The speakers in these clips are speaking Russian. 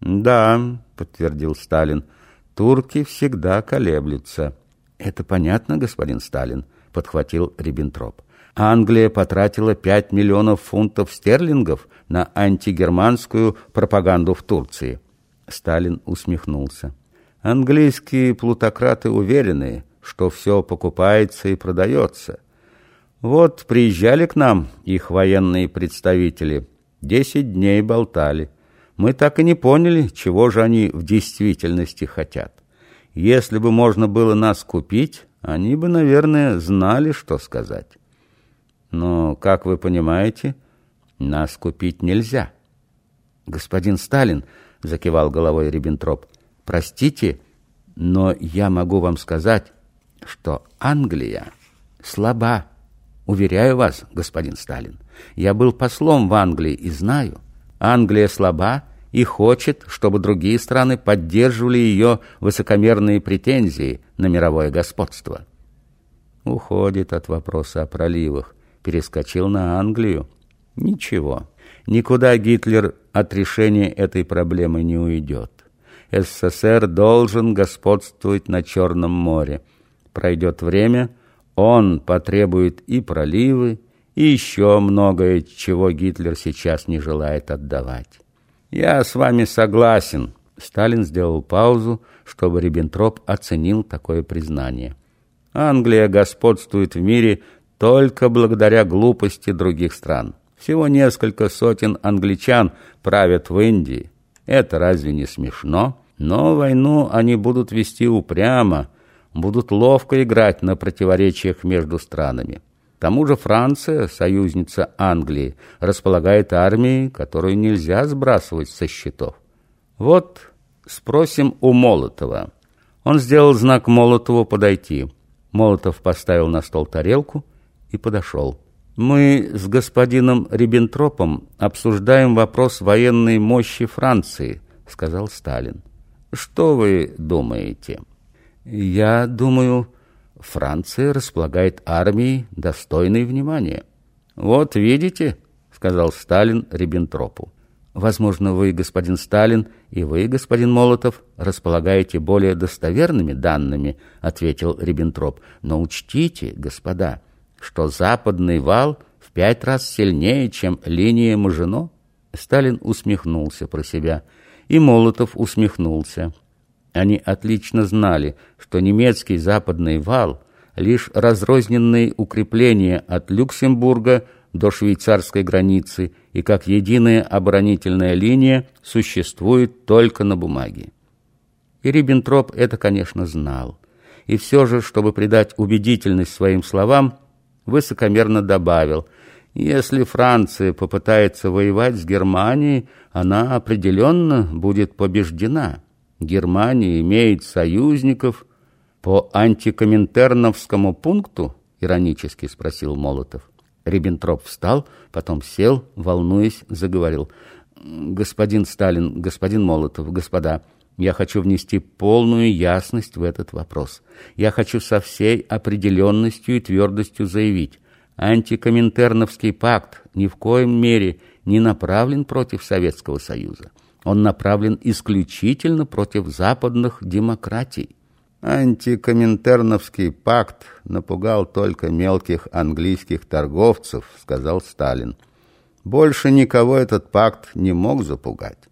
«Да», — подтвердил Сталин, — «турки всегда колеблются». «Это понятно, господин Сталин», — подхватил Риббентроп. Англия потратила 5 миллионов фунтов стерлингов на антигерманскую пропаганду в Турции. Сталин усмехнулся. Английские плутократы уверены, что все покупается и продается. Вот приезжали к нам их военные представители, десять дней болтали. Мы так и не поняли, чего же они в действительности хотят. Если бы можно было нас купить, они бы, наверное, знали, что сказать. Но, как вы понимаете, нас купить нельзя. Господин Сталин, закивал головой Риббентроп, простите, но я могу вам сказать, что Англия слаба. Уверяю вас, господин Сталин, я был послом в Англии и знаю, Англия слаба и хочет, чтобы другие страны поддерживали ее высокомерные претензии на мировое господство. Уходит от вопроса о проливах, перескочил на Англию. Ничего, никуда Гитлер от решения этой проблемы не уйдет. СССР должен господствовать на Черном море. Пройдет время, он потребует и проливы, и еще многое, чего Гитлер сейчас не желает отдавать. Я с вами согласен. Сталин сделал паузу, чтобы Риббентроп оценил такое признание. Англия господствует в мире только благодаря глупости других стран. Всего несколько сотен англичан правят в Индии. Это разве не смешно? Но войну они будут вести упрямо, будут ловко играть на противоречиях между странами. К тому же Франция, союзница Англии, располагает армией, которую нельзя сбрасывать со счетов. Вот спросим у Молотова. Он сделал знак Молотову подойти. Молотов поставил на стол тарелку и подошел. Мы с господином Риббентропом обсуждаем вопрос военной мощи Франции, сказал Сталин. Что вы думаете? Я думаю, Франция располагает армией, достойной внимания. Вот видите, сказал Сталин Риббентропу. Возможно, вы, господин Сталин, и вы, господин Молотов, располагаете более достоверными данными, ответил Риббентроп. Но учтите, господа, что западный вал в пять раз сильнее, чем линия Мажино. Сталин усмехнулся про себя, и Молотов усмехнулся. Они отлично знали, что немецкий западный вал — лишь разрозненные укрепления от Люксембурга до швейцарской границы и как единая оборонительная линия существует только на бумаге. И Риббентроп это, конечно, знал. И все же, чтобы придать убедительность своим словам, высокомерно добавил, если Франция попытается воевать с Германией, она определенно будет побеждена. Германия имеет союзников по антикоминтерновскому пункту? Иронически спросил Молотов. Риббентроп встал, потом сел, волнуясь, заговорил. «Господин Сталин, господин Молотов, господа, я хочу внести полную ясность в этот вопрос. Я хочу со всей определенностью и твердостью заявить, антикоминтерновский пакт ни в коем мере не направлен против Советского Союза. Он направлен исключительно против западных демократий. «Антикоминтерновский пакт напугал только мелких английских торговцев», — сказал Сталин. «Больше никого этот пакт не мог запугать.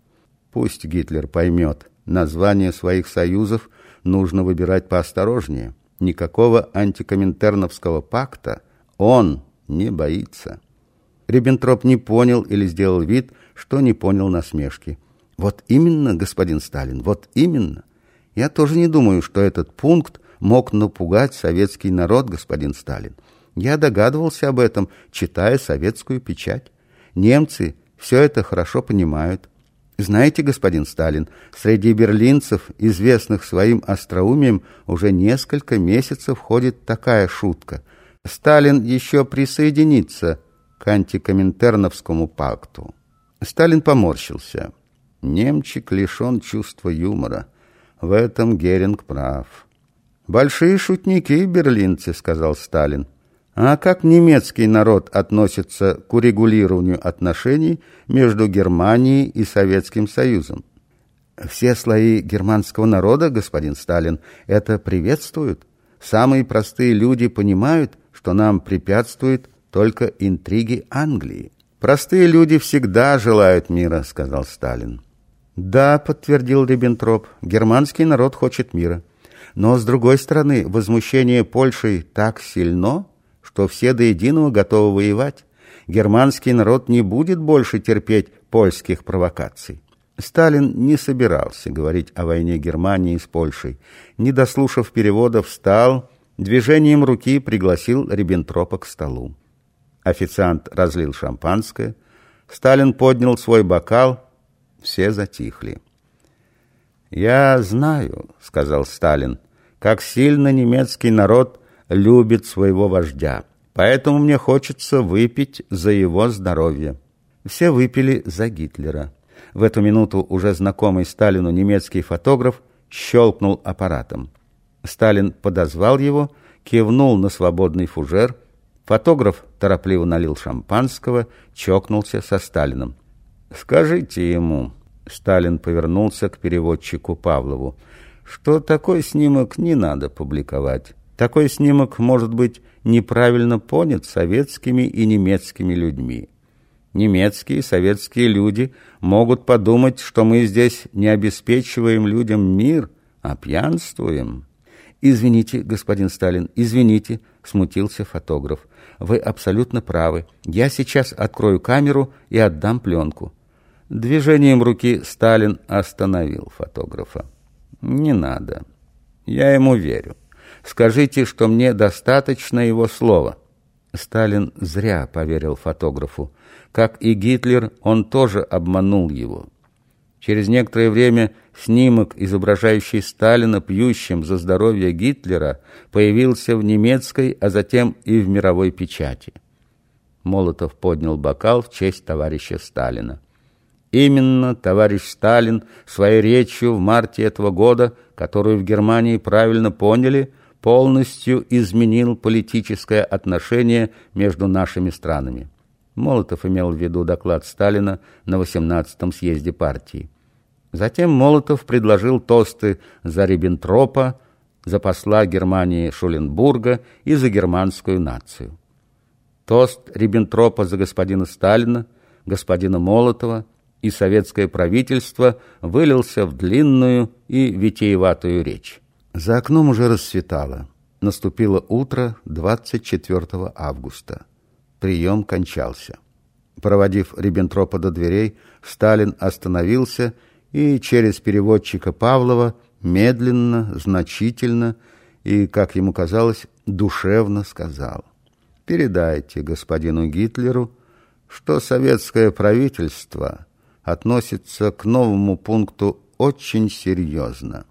Пусть Гитлер поймет, название своих союзов нужно выбирать поосторожнее. Никакого антикоминтерновского пакта он не боится». Риббентроп не понял или сделал вид, что не понял насмешки. Вот именно, господин Сталин, вот именно. Я тоже не думаю, что этот пункт мог напугать советский народ, господин Сталин. Я догадывался об этом, читая советскую печать. Немцы все это хорошо понимают. Знаете, господин Сталин, среди берлинцев, известных своим остроумием, уже несколько месяцев ходит такая шутка. Сталин еще присоединится к антикоминтерновскому пакту. Сталин поморщился. Немчик лишен чувства юмора. В этом Геринг прав. «Большие шутники, берлинцы», — сказал Сталин. А как немецкий народ относится к урегулированию отношений между Германией и Советским Союзом? Все слои германского народа, господин Сталин, это приветствуют. Самые простые люди понимают, что нам препятствует только интриги Англии. Простые люди всегда желают мира, сказал Сталин. Да, подтвердил Риббентроп, германский народ хочет мира. Но, с другой стороны, возмущение Польшей так сильно, что все до единого готовы воевать. Германский народ не будет больше терпеть польских провокаций. Сталин не собирался говорить о войне Германии с Польшей. Не дослушав перевода, встал, движением руки пригласил Риббентропа к столу. Официант разлил шампанское. Сталин поднял свой бокал. Все затихли. «Я знаю», — сказал Сталин, — «как сильно немецкий народ любит своего вождя, поэтому мне хочется выпить за его здоровье». Все выпили за Гитлера. В эту минуту уже знакомый Сталину немецкий фотограф щелкнул аппаратом. Сталин подозвал его, кивнул на свободный фужер. Фотограф торопливо налил шампанского, чокнулся со Сталином. «Скажите ему», — Сталин повернулся к переводчику Павлову, «что такой снимок не надо публиковать. Такой снимок может быть неправильно понят советскими и немецкими людьми. Немецкие и советские люди могут подумать, что мы здесь не обеспечиваем людям мир, а пьянствуем». «Извините, господин Сталин, извините», — смутился фотограф. «Вы абсолютно правы. Я сейчас открою камеру и отдам пленку». Движением руки Сталин остановил фотографа. «Не надо. Я ему верю. Скажите, что мне достаточно его слова». Сталин зря поверил фотографу. Как и Гитлер, он тоже обманул его. Через некоторое время снимок, изображающий Сталина пьющим за здоровье Гитлера, появился в немецкой, а затем и в мировой печати. Молотов поднял бокал в честь товарища Сталина. Именно товарищ Сталин своей речью в марте этого года, которую в Германии правильно поняли, полностью изменил политическое отношение между нашими странами. Молотов имел в виду доклад Сталина на 18-м съезде партии. Затем Молотов предложил тосты за Риббентропа, за посла Германии Шуленбурга и за германскую нацию. Тост Риббентропа за господина Сталина, господина Молотова и советское правительство вылился в длинную и витиеватую речь. За окном уже рассветало. Наступило утро 24 августа. Прием кончался. Проводив Риббентропа до дверей, Сталин остановился и через переводчика Павлова медленно, значительно и, как ему казалось, душевно сказал. «Передайте господину Гитлеру, что советское правительство относится к новому пункту очень серьезно.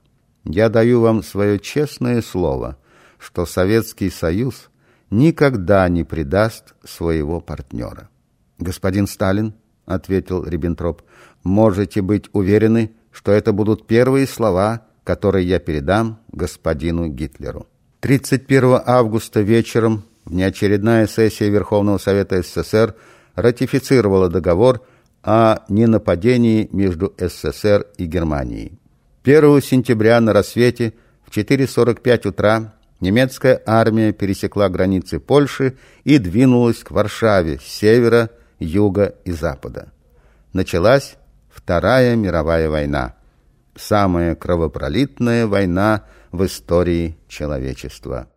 Я даю вам свое честное слово, что Советский Союз никогда не предаст своего партнера». «Господин Сталин», — ответил Риббентроп, можете быть уверены, что это будут первые слова, которые я передам господину Гитлеру. 31 августа вечером внеочередная сессия Верховного Совета СССР ратифицировала договор о ненападении между СССР и Германией. 1 сентября на рассвете в 4.45 утра немецкая армия пересекла границы Польши и двинулась к Варшаве с севера, юга и запада. Началась Вторая мировая война. Самая кровопролитная война в истории человечества.